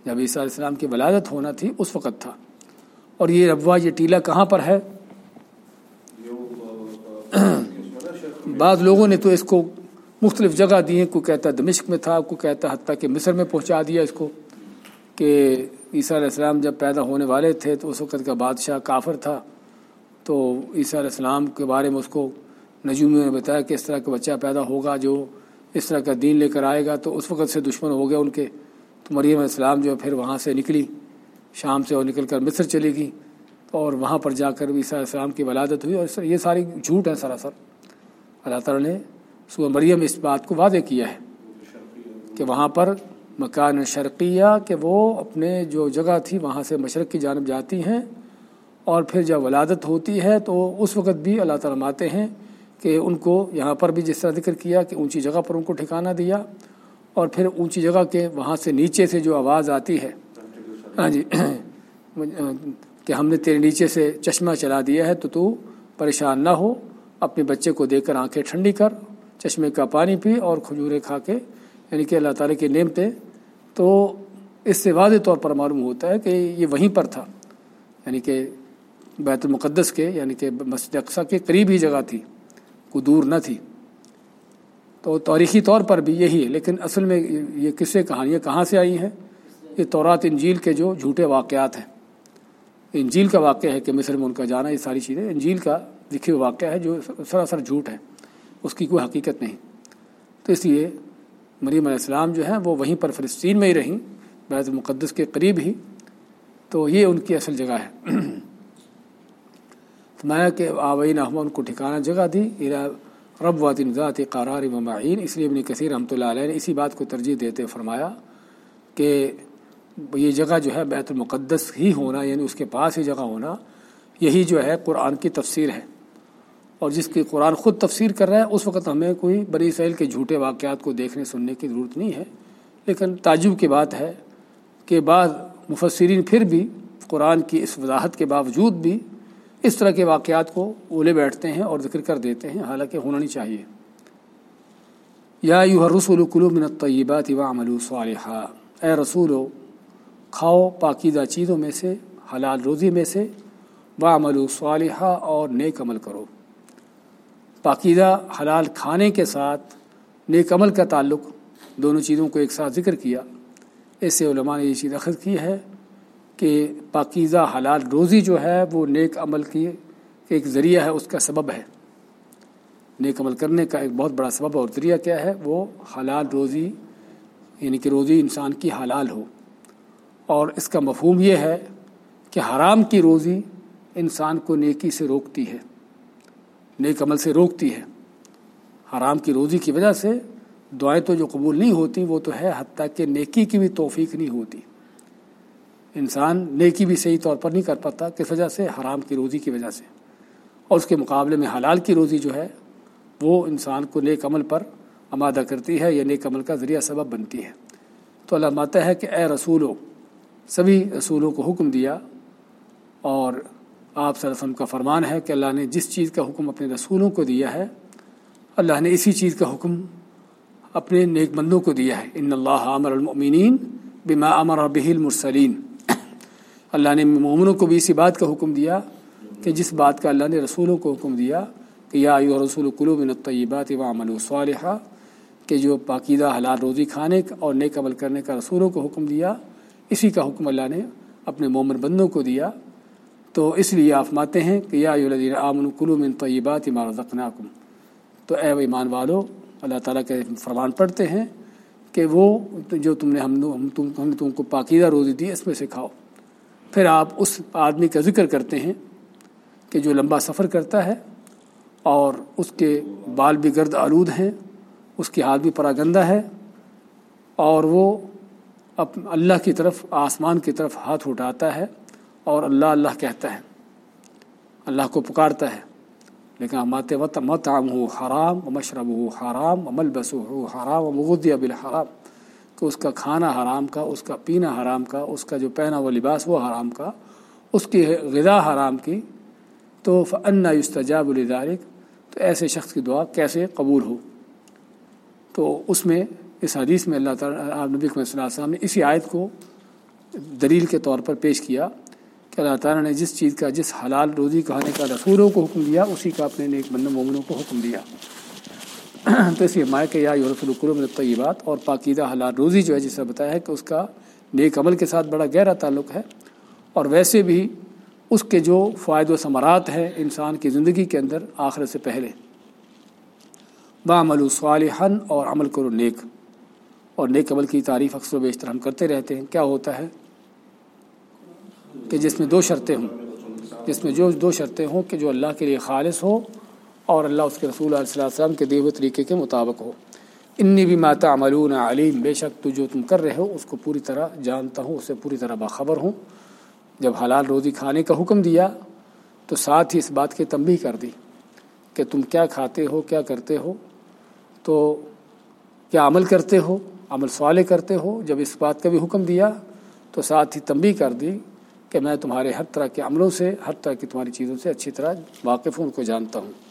جب عیسیٰ علیہ السلام کی ولادت ہونا تھی، اس وقت تھا۔ اور یہ ربوا یہ ٹیلا کہاں پر ہے؟ بعض لوگوں نے تو اس کو مختلف جگہ دی ہیں۔ کوئی کہتا دمشق میں تھا، کوئی کہتا حتیٰ کہ مصر میں پہنچا دیا اس کو کہ عیسیٰ علیہ السلام جب پیدا ہونے والے تھے تو اس وقت کا بادشاہ کافر تھا۔ تو عیسیٰ علیہ السلام کے بارے میں اس کو نجومیوں نے بتایا کہ اس طرح کا بچہ پیدا ہوگا جو اس طرح کا دین لے کر آئے گا تو اس وقت سے دشمن ہو گیا ان کے۔ تو مریم علیہ السلام جو پھر وہاں سے نکلی، شام سے وہ نکل کر مصر چلے گی اور وہاں پر جا کر عیسیٰ علیہ السلام کی ولادت ہوئی اور یہ ساری جھوٹ ہے سراسر۔ اللہ تعالیٰ نے صبح مریم اس بات کو واضح کیا ہے کہ وہاں پر مکان شرقیہ کہ وہ اپنے جو جگہ تھی وہاں سے مشرق کی جانب جاتی ہیں اور پھر جب ولادت ہوتی ہے تو اس وقت بھی اللہ تعالیٰ آتے ہیں کہ ان کو یہاں پر بھی جس طرح ذکر کیا کہ اونچی جگہ پر ان کو ٹھکانہ دیا اور پھر اونچی جگہ کے وہاں سے نیچے سے جو آواز آتی ہے ہاں جی کہ ہم نے تیرے نیچے سے چشمہ چلا دیا ہے تو تو پریشان نہ ہو، اپنے بچے کو دے کر آنکھیں ٹھنڈی کر، چشمے کا پانی پی اور کھجورے کھا کے یعنی کہ اللہ تعالیٰ کی نعمتیں۔ تو اس سے واضح طور پر معلوم ہوتا ہے کہ یہ وہیں پر تھا یعنی کہ بیت المقدس کے یعنی کہ مسجد اقسا کے قریب ہی جگہ تھی۔ کوئی دور نہ تھی۔ تو تاریخی طور پر بھی یہی ہے، لیکن اصل میں یہ قصے کہانیاں کہاں سے آئی ہیں؟ یہ تورات، انجیل کے جو جھوٹے واقعات ہیں۔ انجیل کا واقعہ ہے کہ مصر میں ان کا جانا، یہ ساری چیزیں۔ انجیل کا لکھے ہوئے واقعہ ہے جو سراسر جھوٹ ہے، اس کی کوئی حقیقت نہیں۔ تو اس لیے مریم علیہ السلام جو ہیں، وہ وہیں پر فلسطین میں ہی رہیں، بیت المقدس کے قریب ہی۔ تو یہ ان کی اصل جگہ ہے۔ تو کہ آوئی نہ ان کو ٹھکانہ جگہ دی رب وادن ذات قرار و معین۔ اس لیے ابن کثیر رحمۃ اللہ علیہ نے اسی بات کو ترجیح دیتے فرمایا کہ یہ جگہ جو ہے بیت المقدس ہی ہونا یعنی اس کے پاس ہی جگہ ہونا، یہی جو ہے قرآن کی تفسیر ہے۔ اور جس کی قرآن خود تفسیر کر رہا ہے، اس وقت ہمیں کوئی بری سیل کے جھوٹے واقعات کو دیکھنے، سننے کی ضرورت نہیں ہے۔ لیکن تعجب کی بات ہے کہ بعض مفسرین پھر بھی قرآن کی اس وضاحت کے باوجود بھی اس طرح کے واقعات کو اولے بیٹھتے ہیں اور ذکر کر دیتے ہیں، حالانکہ ہونا نہیں چاہیے۔ یا یو رسول کلو من الطیبات وعملوا صالحا۔ اے رسول کھاؤ پاکیزہ چیزوں میں سے، حلال روزی میں سے وعملوا صالحا اور نیک عمل کرو۔ پاکیزہ حلال کھانے کے ساتھ نیک عمل کا تعلق دونوں چیزوں کو ایک ساتھ ذکر کیا۔ ایسے علماء نے یہ چیز اخذ کی ہے۔ کہ پاکیزہ حلال روزی جو ہے وہ نیک عمل کی ایک ذریعہ ہے، اس کا سبب ہے۔ نیک عمل کرنے کا ایک بہت بڑا سبب اور ذریعہ کیا ہے؟ وہ حلال روزی یعنی کہ روزی انسان کی حلال ہو۔ اور اس کا مفہوم یہ ہے کہ حرام کی روزی انسان کو نیکی سے روکتی ہے، نیک عمل سے روکتی ہے۔ حرام کی روزی کی وجہ سے دعائیں تو جو قبول نہیں ہوتی، وہ تو ہے حتیٰ کہ نیکی کی بھی توفیق نہیں ہوتی۔ انسان نیکی بھی صحیح طور پر نہیں کر پاتا، کس وجہ سے؟ حرام کی روزی کی وجہ سے۔ اور اس کے مقابلے میں حلال کی روزی جو ہے، وہ انسان کو نیک عمل پر آمادہ کرتی ہے، یا نیک عمل کا ذریعہ سبب بنتی ہے۔ تو اللہ ماتا ہے کہ اے رسولوں سبھی رسولوں کو حکم دیا۔ اور آپ صلی اللہ علیہ وسلم کا فرمان ہے کہ اللہ نے جس چیز کا حکم اپنے رسولوں کو دیا ہے، اللہ نے اسی چیز کا حکم اپنے نیک بندوں کو دیا ہے۔ ان اللہ عمر المؤمنین بما امر به المرسلین۔ اللہ نے مومنوں کو بھی اسی بات کا حکم دیا کہ جس بات کا اللہ نے رسولوں کو حکم دیا کہ یا ایو رسول قلوب من الطیبات و عمل صالحہ کہ جو پاکیزہ حلال روزی کھانے اور نیک عمل کرنے کا رسولوں کو حکم دیا، اسی کا حکم اللہ نے اپنے مومن بندوں کو دیا۔ تو اس لیے آپ ماتے ہیں کہ یا الدین آمن قلوب من طیبات ما رزقناکم۔ تو اے ایمان والو، اللہ تعالیٰ کے فرمان پڑھتے ہیں کہ وہ جو تم نے ہم تم ہم نے تم کو پاکیزہ روزی دی، اس میں سے کھاؤ۔ پھر آپ اس آدمی کا ذکر کرتے ہیں کہ جو لمبا سفر کرتا ہے اور اس کے بال بھی گرد آلود ہیں، اس کی ہاتھ بھی پراگندہ ہے اور وہ اپ، اللہ کی طرف، آسمان کی طرف ہاتھ اٹھاتا ہے اور اللہ اللہ کہتا ہے۔ اللہ کو پکارتا ہے۔ لیکن مات وط مت عام ہو حرام و مشرب ہو حرام و ملبس ہو حرام و مغدیہ بالحرام۔ کہ اس کا کھانا حرام کا، اس کا پینا حرام کا، اس کا جو پہنا وہ لباس وہ حرام کا، اس کی غذا حرام کی، تو فن استجاب الدارک تو ایسے شخص کی دعا کیسے قبول ہو؟ تو اس میں، اس حدیث میں اللہ تعالیٰ نبی صلی اللہ علیہ وسلم نے اسی آیت کو دلیل کے طور پر پیش کیا کہ اللہ تعالیٰ نے جس چیز کا، جس حلال روزی کہانے کا رسولوں کو حکم دیا، اسی کا اپنے نیک بند مومنوں کو حکم دیا۔ تو اس لیے مائع کہ یا یورف القرم الطیبات، اور پاکیزہ حلال روزی جو ہے جس بتایا ہے کہ اس کا نیک عمل کے ساتھ بڑا گہرا تعلق ہے، اور ویسے بھی اس کے جو فائد و ثمرات ہیں انسان کی زندگی کے اندر آخر سے پہلے۔ بعمل صالحن اور عمل کرو نیک۔ اور نیک عمل کی تعریف اکثر و بیشتر ہم کرتے رہتے ہیں۔ کیا ہوتا ہے؟ کہ جس میں دو شرطیں ہوں۔ جس میں جو دو شرطیں ہوں کہ جو اللہ کے لیے خالص ہو اور اللہ اس کے رسول علیہ السلام کے دیو طریقے کے مطابق ہو۔ انی بھی ماتا عملون علیم، بے شک تو جو تم کر رہے ہو، اس کو پوری طرح جانتا ہوں اسے پوری طرح باخبر ہوں۔ جب حلال روزی کھانے کا حکم دیا، تو ساتھ ہی اس بات کی تنبیہ کر دی کہ تم کیا کھاتے ہو، کیا کرتے ہو۔ تو کیا عمل کرتے ہو؟ عمل سوالے کرتے ہو۔ جب اس بات کا بھی حکم دیا، تو ساتھ ہی تنبیہ کر دی کہ میں تمہارے ہر طرح کے عملوں سے، ہر طرح کی تمہاری چیزوں سے اچھی طرح واقف ہوں، ان کو جانتا ہوں۔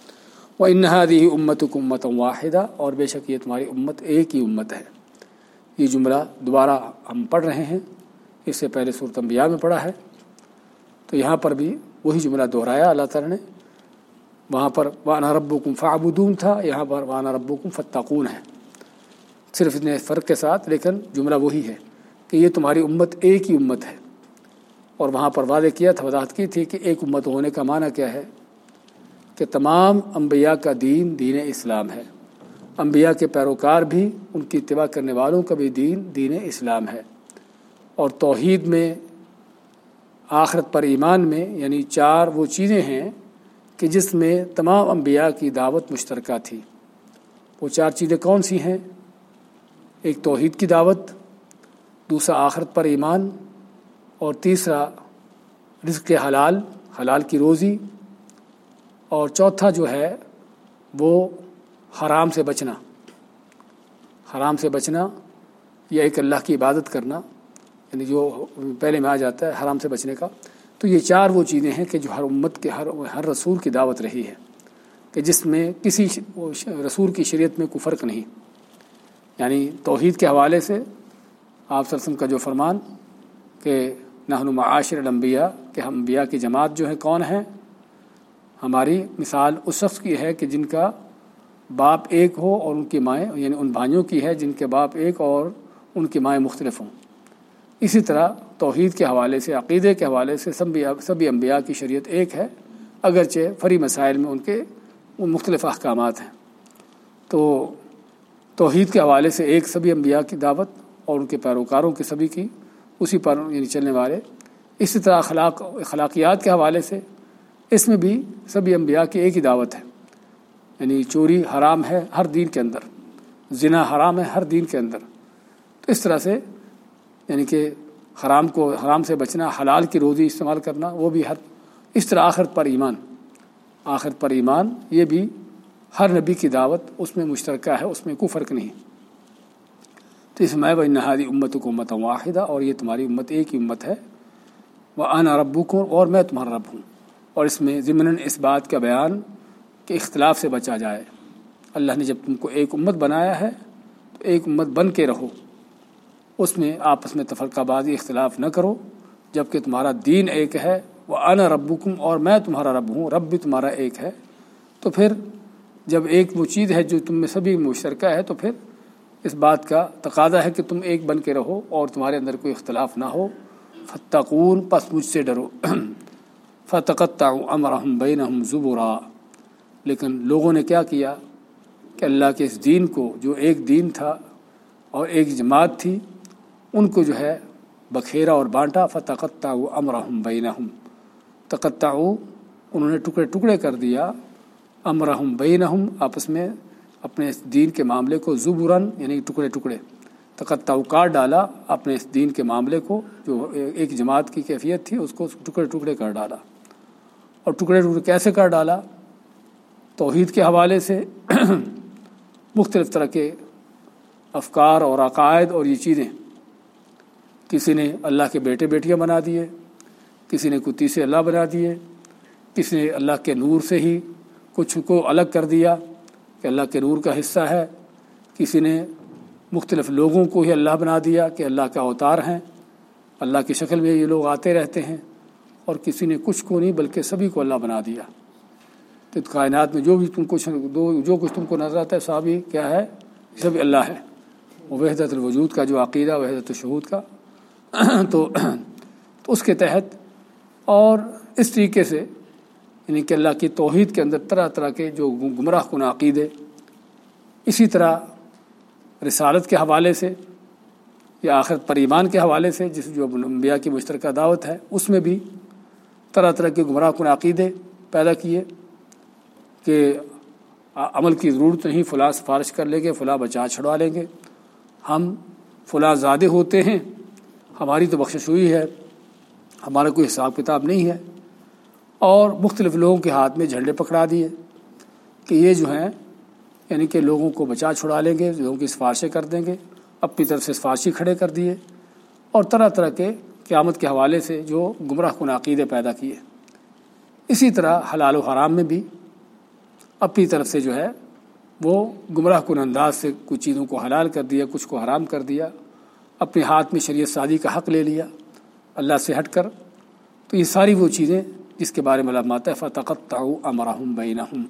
وہ انہادی امت امت واحدہ اور بے شک یہ تمہاری امت ایک ہی امت ہے۔ یہ جملہ دوبارہ ہم پڑھ رہے ہیں۔ اس سے پہلے صورت انبیاء میں پڑھا ہے۔ تو یہاں پر بھی وہی جملہ دہرایا اللہ تعالیٰ نے۔ وہاں پر وانا رب و تھا، یہاں پر وانا رب فتقون ہے۔ صرف اتنے فرق کے ساتھ، لیکن جملہ وہی ہے کہ یہ تمہاری امت ایک ہی امت ہے۔ اور وہاں پر وعدے کیا تھا، وضاحت کی تھی کہ ایک امت ہونے کا معنی کیا ہے۔ کہ تمام انبیاء کا دین دین اسلام ہے۔ انبیاء کے پیروکار بھی ان کی اتباع کرنے والوں کا بھی دین دین اسلام ہے۔ اور توحید میں، آخرت پر ایمان میں یعنی چار وہ چیزیں ہیں کہ جس میں تمام انبیاء کی دعوت مشترکہ تھی۔ وہ چار چیزیں کون سی ہیں؟ ایک توحید کی دعوت، دوسرا آخرت پر ایمان، اور تیسرا رزق حلال حلال کی روزی اور چوتھا جو ہے وہ حرام سے بچنا۔ حرام سے بچنا یا ایک اللہ کی عبادت کرنا یعنی جو پہلے میں آ جاتا ہے حرام سے بچنے کا۔ تو یہ چار وہ چیزیں ہیں کہ جو ہر امت کے، ہر ہر رسول کی دعوت رہی ہے کہ جس میں کسی رسول کی شریعت میں کوئی فرق نہیں۔ یعنی توحید کے حوالے سے آپ سرسم کا جو فرمان کہ نہن معاشر الانبیاء، کہ ہم انبیاء کی جماعت جو ہے کون ہیں؟ ہماری مثال اس شخص کی ہے کہ جن کا باپ ایک ہو اور ان کی مائیں یعنی ان بھائیوں کی ہے جن کے باپ ایک اور ان کی مائیں مختلف ہوں۔ اسی طرح توحید کے حوالے سے، عقیدے کے حوالے سے سبھی سبھی انبیاء کی شریعت ایک ہے، اگرچہ فری مسائل میں ان کے مختلف احکامات ہیں۔ تو توحید کے حوالے سے ایک سبھی انبیاء کی دعوت اور ان کے پیروکاروں کی سبھی کی، اسی پر یعنی چلنے والے۔ اسی طرح اخلاق، اخلاقیات کے حوالے سے اس میں بھی سبھی انبیاء کی ایک ہی دعوت ہے۔ یعنی چوری حرام ہے ہر دین کے اندر، زنا حرام ہے ہر دین کے اندر۔ تو اس طرح سے یعنی کہ حرام کو حرام سے بچنا، حلال کی روزی استعمال کرنا، وہ بھی ہر اس طرح آخرت پر ایمان۔ آخرت پر ایمان، یہ بھی ہر نبی کی دعوت، اس میں مشترکہ ہے، اس میں کوئی فرق نہیں۔ تو اس میں بھائی نہادی امت کو امت واحدہ اور یہ تمہاری امت ایک ہی امت ہے۔ وہ ان ربو کو اور میں تمہارا رب ہوں۔ اور اس میں ضمن اس بات کا بیان کہ اختلاف سے بچا جائے۔ اللہ نے جب تم کو ایک امت بنایا ہے، تو ایک امت بن کے رہو۔ اس میں آپس میں تفرقہ بازی، اختلاف نہ کرو۔ جبکہ تمہارا دین ایک ہے، وہ ان ربکم اور میں تمہارا رب ہوں، رب بھی تمہارا ایک ہے۔ تو پھر جب ایک وہ چیز ہے جو تم میں سبھی مشترکہ ہے، تو پھر اس بات کا تقاضا ہے کہ تم ایک بن کے رہو اور تمہارے اندر کوئی اختلاف نہ ہو۔ فتقون پس مجھ سے ڈرو۔ فتقتا امرحم بین زبرا لیکن لوگوں نے کیا کیا؟ کہ اللہ کے اس دین کو جو ایک دین تھا اور ایک جماعت تھی، ان کو جو ہے بکھیرا اور بانٹا۔ فتقتا امرحم بینہم تقتا انہوں نے ٹکڑے ٹکڑے کر دیا۔ امرحم بینہم آپس میں اپنے اس دین کے معاملے کو زبرن یعنی ٹکڑے ٹکڑے۔ تقتا کاٹ ڈالا۔ اپنے اس دین کے معاملے کو جو ایک جماعت کی کیفیت تھی، اس کو ٹکڑے ٹکڑے کر ڈالا۔ اور ٹکڑے ٹکڑے کیسے کر ڈالا؟ توحید کے حوالے سے مختلف طرح کے افکار اور عقائد اور یہ چیزیں۔ کسی نے اللہ کے بیٹے بیٹیاں بنا دیے، کسی نے کتی سے اللہ بنا دیے، کسی نے اللہ کے نور سے ہی کچھ کو الگ کر دیا کہ اللہ کے نور کا حصہ ہے۔ کسی نے مختلف لوگوں کو ہی اللہ بنا دیا کہ اللہ کا اوتار ہیں۔ اللہ کی شکل میں یہ لوگ آتے رہتے ہیں۔ اور کسی نے کچھ کو نہیں بلکہ سبھی کو اللہ بنا دیا۔ تو کائنات میں جو بھی تم کچھ جو کچھ تم کو نظر آتا ہے صحابی کیا ہے؟ سب اللہ ہے۔ وہ وحدت الوجود کا جو عقیدہ، وحدت الشہود کا۔ تو تو اس کے تحت اور اس طریقے سے یعنی کہ اللہ کی توحید کے اندر طرح طرح کے جو گمراہ کن عقیدے، اسی طرح رسالت کے حوالے سے یا آخر پر ایمان کے حوالے سے، جس جو انبیاء کی مشترکہ دعوت ہے، اس میں بھی طرح طرح کے گمراہ کن عقیدے پیدا کیے کہ عمل کی ضرورت نہیں، فلاں سفارش کر لیں گے، فلاں بچا چھڑوا لیں گے۔ ہم فلاں زیادہ ہوتے ہیں، ہماری تو بخشش ہوئی ہے، ہمارا کوئی حساب کتاب نہیں ہے۔ اور مختلف لوگوں کے ہاتھ میں جھنڈے پکڑا دیے کہ یہ جو ہیں یعنی کہ لوگوں کو بچا چھڑا لیں گے، لوگوں کی سفارشیں کر دیں گے، اپنی طرف سے سفارشی کھڑے کر دیے۔ اور طرح طرح کے قیامت کے حوالے سے جو گمراہ کن عقیدے پیدا کیے۔ اسی طرح حلال و حرام میں بھی اپنی طرف سے جو ہے وہ گمراہ کن انداز سے کچھ چیزوں کو حلال کر دیا، کچھ کو حرام کر دیا، اپنے ہاتھ میں شریعت سازی کا حق لے لیا، اللہ سے ہٹ کر۔ تو یہ ساری وہ چیزیں جس کے بارے میں علامات فتقت تعو امراہم بینہم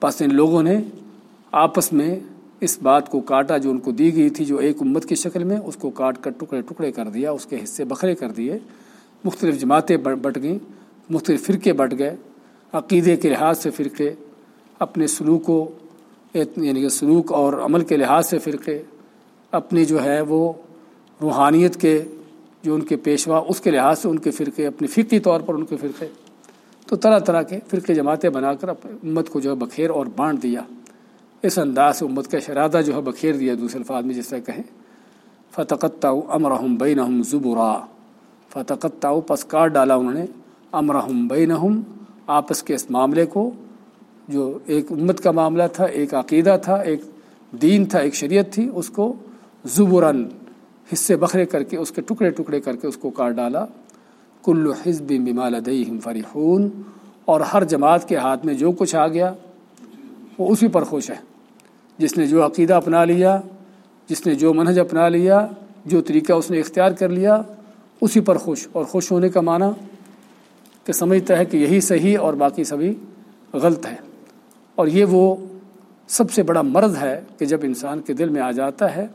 پس ان لوگوں نے آپس میں اس بات کو کاٹا جو ان کو دی گئی تھی جو ایک امت کی شکل میں، اس کو کاٹ کر ٹکڑے ٹکڑے کر دیا، اس کے حصے بکھرے کر دیے۔ مختلف جماعتیں بٹ گئیں، مختلف فرقے بٹ گئے۔ عقیدے کے لحاظ سے فرقے، اپنے سلوک و یعنی کہ سلوک اور عمل کے لحاظ سے فرقے، اپنی جو ہے وہ روحانیت کے جو ان کے پیشوا، اس کے لحاظ سے ان کے فرقے، اپنی فقی طور پر ان کے فرقے۔ تو طرح طرح کے فرقے جماعتیں بنا کر اپنے امت کو جو ہے بکھیر اور بانٹ دیا۔ اس انداز سے امت کا شرادہ جو ہے بکھیر دیا دوسرے الفاظ میں جس سے کہیں فتقت امرحم بینہم زبرا۔ فتقت پس کاٹ ڈالا انہوں نے امرحم بینہم آپس کے اس معاملے کو جو ایک امت کا معاملہ تھا، ایک عقیدہ تھا، ایک دین تھا، ایک شریعت تھی، اس کو زبرن حصے بکھرے کر کے، اس کے ٹکڑے ٹکڑے کر کے اس کو کاٹ ڈالا۔ کل حزب بمال فرحون۔ اور ہر جماعت کے ہاتھ میں جو کچھ آ گیا وہ اسی پر خوش ہے۔ جس نے جو عقیدہ اپنا لیا، جس نے جو منہج اپنا لیا، جو طریقہ اس نے اختیار کر لیا، اسی پر خوش۔ اور خوش ہونے کا معنی کہ سمجھتا ہے کہ یہی صحیح اور باقی سبھی غلط ہے اور یہ وہ سب سے بڑا مرض ہے کہ جب انسان کے دل میں آ جاتا ہے،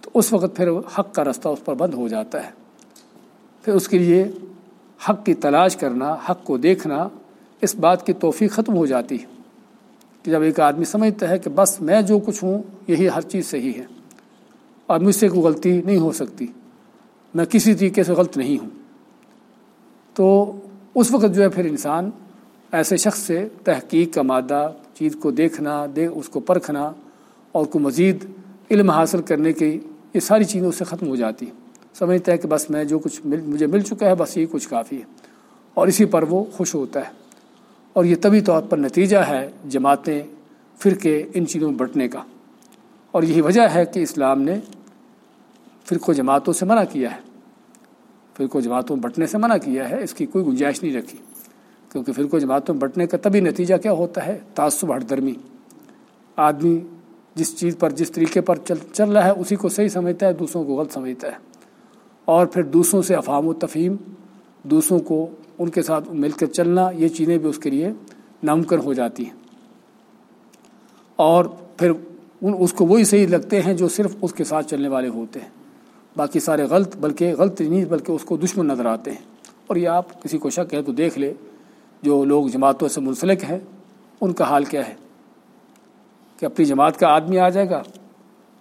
تو اس وقت پھر حق کا رستہ اس پر بند ہو جاتا ہے۔ پھر اس کے لیے حق کی تلاش کرنا، حق کو دیکھنا، اس بات کی توفیق ختم ہو جاتی ہے۔ کہ جب ایک آدمی سمجھتا ہے کہ بس میں جو کچھ ہوں، یہی ہر چیز صحیح ہے اور مجھ سے کوئی غلطی نہیں ہو سکتی، میں کسی طریقے سے غلط نہیں ہوں۔ تو اس وقت جو ہے پھر انسان ایسے شخص سے تحقیق کا مادہ، چیز کو دیکھنا، دے اس کو پرکھنا اور کو مزید علم حاصل کرنے کی یہ ساری چیزیں اس سے ختم ہو جاتی۔ ہیں سمجھتا ہے کہ بس میں جو کچھ مل، مجھے مل چکا ہے، بس یہ کچھ کافی ہے اور اسی پر وہ خوش ہوتا ہے۔ اور یہ طبی طور پر نتیجہ ہے جماعتیں فرقے ان چیزوں میں بٹنے کا۔ اور یہی وجہ ہے کہ اسلام نے فرق و جماعتوں سے منع کیا ہے۔ فرق و جماعتوں بٹنے سے منع کیا ہے، اس کی کوئی گنجائش نہیں رکھی۔ کیونکہ فرق و جماعتوں میں بٹنے کا تبھی نتیجہ کیا ہوتا ہے؟ تعصب ہٹ درمی آدمی جس چیز پر، جس طریقے پر چل چل رہا ہے، اسی کو صحیح سمجھتا ہے، دوسروں کو غلط سمجھتا ہے۔ اور پھر دوسروں سے افہام و تفہیم، دوسروں کو ان کے ساتھ مل کر چلنا یہ چیزیں بھی اس کے لیے ناممکن ہو جاتی ہیں۔ اور پھر ان اس کو وہی صحیح لگتے ہیں جو صرف اس کے ساتھ چلنے والے ہوتے ہیں۔ باقی سارے غلط بلکہ غلط نہیں، بلکہ اس کو دشمن نظر آتے ہیں۔ اور یہ آپ کسی کو شک ہے تو دیکھ لے، جو لوگ جماعتوں سے منسلک ہیں، ان کا حال کیا ہے؟ کہ اپنی جماعت کا آدمی آ جائے گا،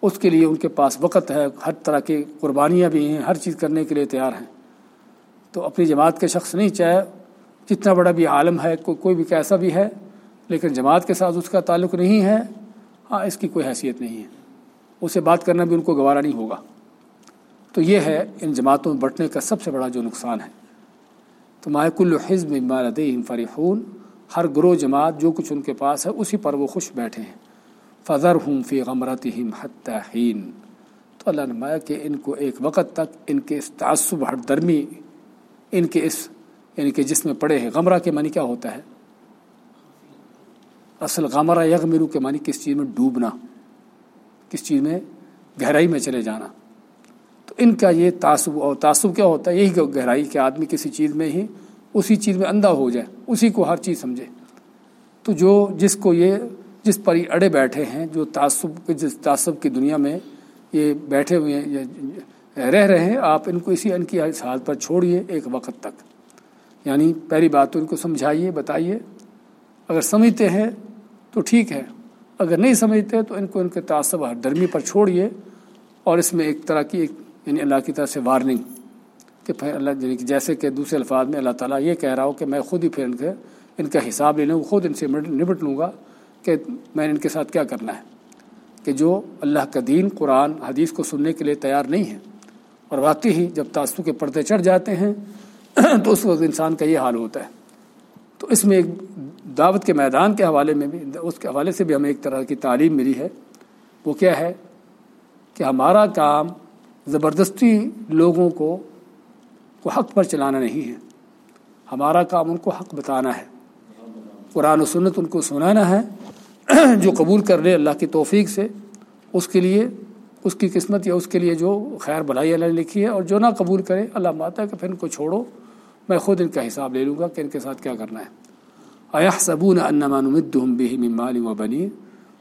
اس کے لیے ان کے پاس وقت ہے، ہر طرح کی قربانیاں بھی ہیں، ہر چیز کرنے کے لیے تیار ہیں۔ تو اپنی جماعت کے شخص نہیں، چاہے جتنا بڑا بھی عالم ہے کوئی کوئی بھی کیسا بھی ہے، لیکن جماعت کے ساتھ اس کا تعلق نہیں ہے ہاں اس کی کوئی حیثیت نہیں ہے۔ اسے بات کرنا بھی ان کو گوارا نہیں ہوگا۔ تو یہ ہے ان جماعتوں میں بٹنے کا سب سے بڑا جو نقصان ہے۔ تو ماہک الحزب عمارت فرحون، ہر گروہ جماعت جو کچھ ان کے پاس ہے، اسی پر وہ خوش بیٹھے ہیں۔ فضر ہوں فی غمرت حتین تو اللہ نمایا کہ ان کو ایک وقت تک ان کے اس تعصب ہر درمی ان کے اس یعنی کہ جس میں پڑے ہیں، غمرہ کے معنی کیا ہوتا ہے؟ اصل غمرہ یغمرو کے معنی کس چیز میں؟ ڈوبنا، کس چیز میں؟ گہرائی میں چلے جانا۔ تو ان کا یہ تعصب، اور تعصب کیا ہوتا ہے؟ یہی کہ گہرائی کے آدمی کسی چیز میں ہی، اسی چیز میں اندھا ہو جائے، اسی کو ہر چیز سمجھے۔ تو جو جس کو یہ، جس پر یہ اڑے بیٹھے ہیں، جو تعصب، جس تعصب کی دنیا میں یہ بیٹھے ہوئے ہیں رہ رہے ہیں، آپ ان کو اسی ان کی حالت پر چھوڑیے ایک وقت تک۔ یعنی پہلی بات تو ان کو سمجھائیے، بتائیے۔ اگر سمجھتے ہیں تو ٹھیک ہے، اگر نہیں سمجھتے تو ان کو ان کے تعصب ہر درمی پر چھوڑیے۔ اور اس میں ایک طرح کی ایک یعنی اللہ کی طرف سے وارننگ کہ پھر اللہ یعنی کہ جیسے کہ دوسرے الفاظ میں اللہ تعالیٰ یہ کہہ رہا ہو کہ میں خود ہی پھر ان کے، ان کا حساب لے لوں، خود ان سے نمٹ لوں گا کہ میں نے ان کے ساتھ کیا کرنا ہے۔ کہ جو اللہ کا دین، قرآن، حدیث کو سننے کے لیے تیار نہیں ہے۔ اور واقعی ہی جب تعصب کے پردے چڑھ جاتے ہیں، تو اس وقت انسان کا یہ حال ہوتا ہے۔ تو اس میں ایک دعوت کے میدان کے حوالے میں بھی، اس کے حوالے سے بھی ہمیں ایک طرح کی تعلیم ملی ہے۔ وہ کیا ہے کہ ہمارا کام زبردستی لوگوں کو کو حق پر چلانا نہیں ہے۔ ہمارا کام ان کو حق بتانا ہے۔ قرآن و سنت ان کو سنانا ہے۔ جو قبول کر لے اللہ کی توفیق سے، اس کے لیے اس کی قسمت یا اس کے لیے جو خیر بھلائی اللہ نے لکھی ہے اور جو نہ قبول کرے، اللہ ماتا ہے کہ پھر ان کو چھوڑو، میں خود ان کا حساب لے لوں گا کہ ان کے ساتھ کیا کرنا ہے۔ آیا صبون انمان بھی ممال و بنی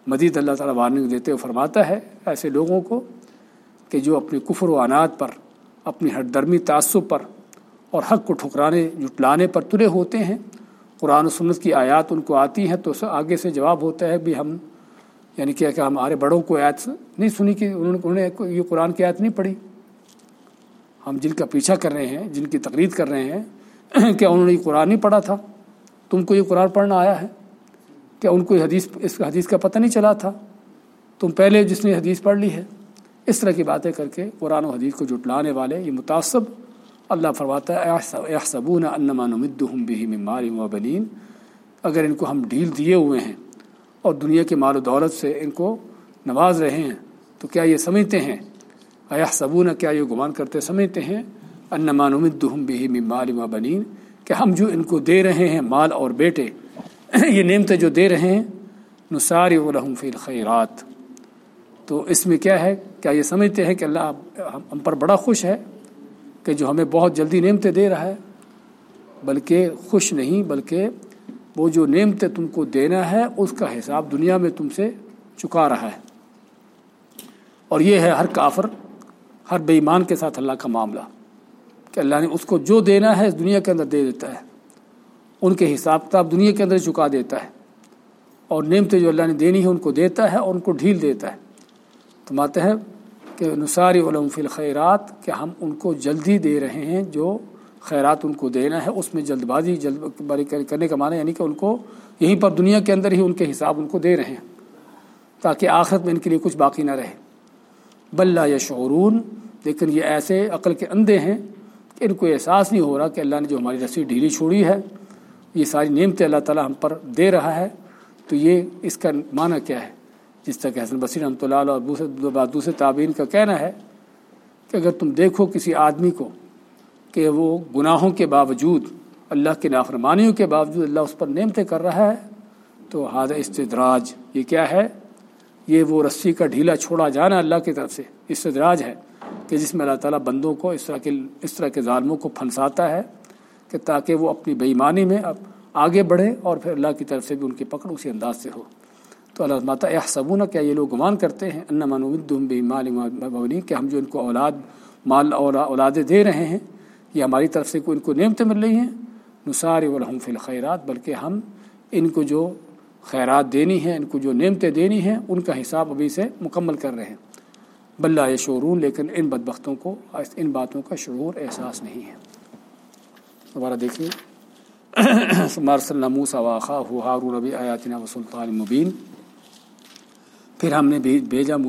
مزید اللہ تعالیٰ وارننگ دیتے ہوئے فرماتا ہے ایسے لوگوں کو کہ جو اپنی کفر و عنات پر، اپنی ہر درمی تعصب پر اور حق کو ٹھکرانے جٹلانے پر تلے ہوتے ہیں۔ قرآن و سنت کی آیات ان کو آتی ہیں تو آگے سے جواب ہوتا ہے، بھی ہم یعنی کیا کہ ہمارے بڑوں کو آیت نہیں سنی کہ انہوں نے یہ قرآن کی آیت نہیں پڑھی۔ ہم جن کا پیچھا کر رہے ہیں، جن کی تقریر کر رہے ہیں، کیا انہوں نے یہ قرآن نہیں پڑھا تھا؟ تم کو یہ قرآن پڑھنا آیا ہے؟ کیا ان کو یہ حدیث اس حدیث کا پتہ نہیں چلا تھا؟ تم پہلے جس نے حدیث پڑھ لی ہے۔ اس طرح کی باتیں کر کے قرآن و حدیث کو جٹلانے والے یہ متاثب اللہ فرماتا ہے احسبون انما نمدہم بھی ممار و بلین اگر ان کو ہم ڈھیل دیے ہوئے ہیں اور دنیا کے مال و دولت سے ان کو نواز رہے ہیں، تو کیا یہ سمجھتے ہیں؟ ایا صبون کیا یہ گمان کرتے سمجھتے ہیں؟ انمان امدہم بھی مال و بنین، کہ ہم جو ان کو دے رہے ہیں، مال اور بیٹے، یہ نعمتیں جو دے رہے ہیں نثار الحم فی الخیرات۔ تو اس میں کیا ہے؟ کیا یہ سمجھتے ہیں کہ اللہ ہم پر بڑا خوش ہے کہ جو ہمیں بہت جلدی نعمتیں دے رہا ہے، بلکہ خوش نہیں، بلکہ وہ جو نعمتیں تم کو دینا ہے، اس کا حساب دنیا میں تم سے چکا رہا ہے۔ اور یہ ہے ہر کافر، ہر بے ایمان کے ساتھ اللہ کا معاملہ۔ کہ اللہ نے اس کو جو دینا ہے، اس دنیا کے اندر دے دیتا ہے۔ ان کے حساب کتاب دنیا کے اندر چکا دیتا ہے۔ اور نعمتیں جو اللہ نے دینی ہے ان کو دیتا ہے اور ان کو ڈھیل دیتا ہے۔ تو ماتے ہیں کہ نثاری علم فی الخیرات، کہ ہم ان کو جلدی دے رہے ہیں جو خیرات ان کو دینا ہے، اس میں جلد بازی جلد باری کرنے کا معنی یعنی کہ ان کو یہیں پر دنیا کے اندر ہی ان کے حساب ان کو دے رہے ہیں، تاکہ آخرت میں ان کے لیے کچھ باقی نہ رہے۔ بلّہ یا شعرون لیکن یہ ایسے عقل کے اندھے ہیں کہ ان کو احساس نہیں ہو رہا کہ اللہ نے جو ہماری رسی ڈھیلی چھوڑی ہے، یہ ساری نعمتیں اللہ تعالیٰ ہم پر دے رہا ہے۔ تو یہ اس کا معنی کیا ہے؟ جس طرح کہ حسن بصیر رحمۃ اللہ علیہ اور دوسرے دوسرے تعبین کا کہنا ہے کہ اگر تم دیکھو کسی آدمی کو کہ وہ گناہوں کے باوجود، اللہ کے نافرمانیوں کے باوجود اللہ اس پر نعمتیں کر رہا ہے، تو حاد استدراج یہ کیا ہے؟ یہ وہ رسی کا ڈھیلا چھوڑا جانا اللہ کی طرف سے استدراج ہے کہ جس میں اللہ تعالیٰ بندوں کو اس طرح کے، اس طرح کے ظالموں کو پھنساتا ہے کہ تاکہ وہ اپنی بےمانی میں اب آگے بڑھیں اور پھر اللہ کی طرف سے بھی ان کی پکڑ اسی انداز سے ہو۔ تو اللہ ماتا صبون کیا یہ لوگ گمان کرتے ہیں؟ ان منودم بے مال کہ ہم جو ان کو اولاد، مال اور اولادیں دے رہے ہیں یہ ہماری طرف سے کوئی ان کو نعمتیں مل رہی ہیں۔ نثار الحم فی الخیرات، بلکہ ہم ان کو جو خیرات دینی ہیں، ان کو جو نعمتیں دینی ہیں، ان کا حساب ابھی سے مکمل کر رہے ہیں۔ بلّہ شعرون لیکن ان بدبختوں کو، ان باتوں کا شعور احساس نہیں ہے۔ دوبارہ دیکھیے۔ موسا واخا ہارون ربی آیاتنا و سلطان مبین۔ پھر ہم نے بھیجا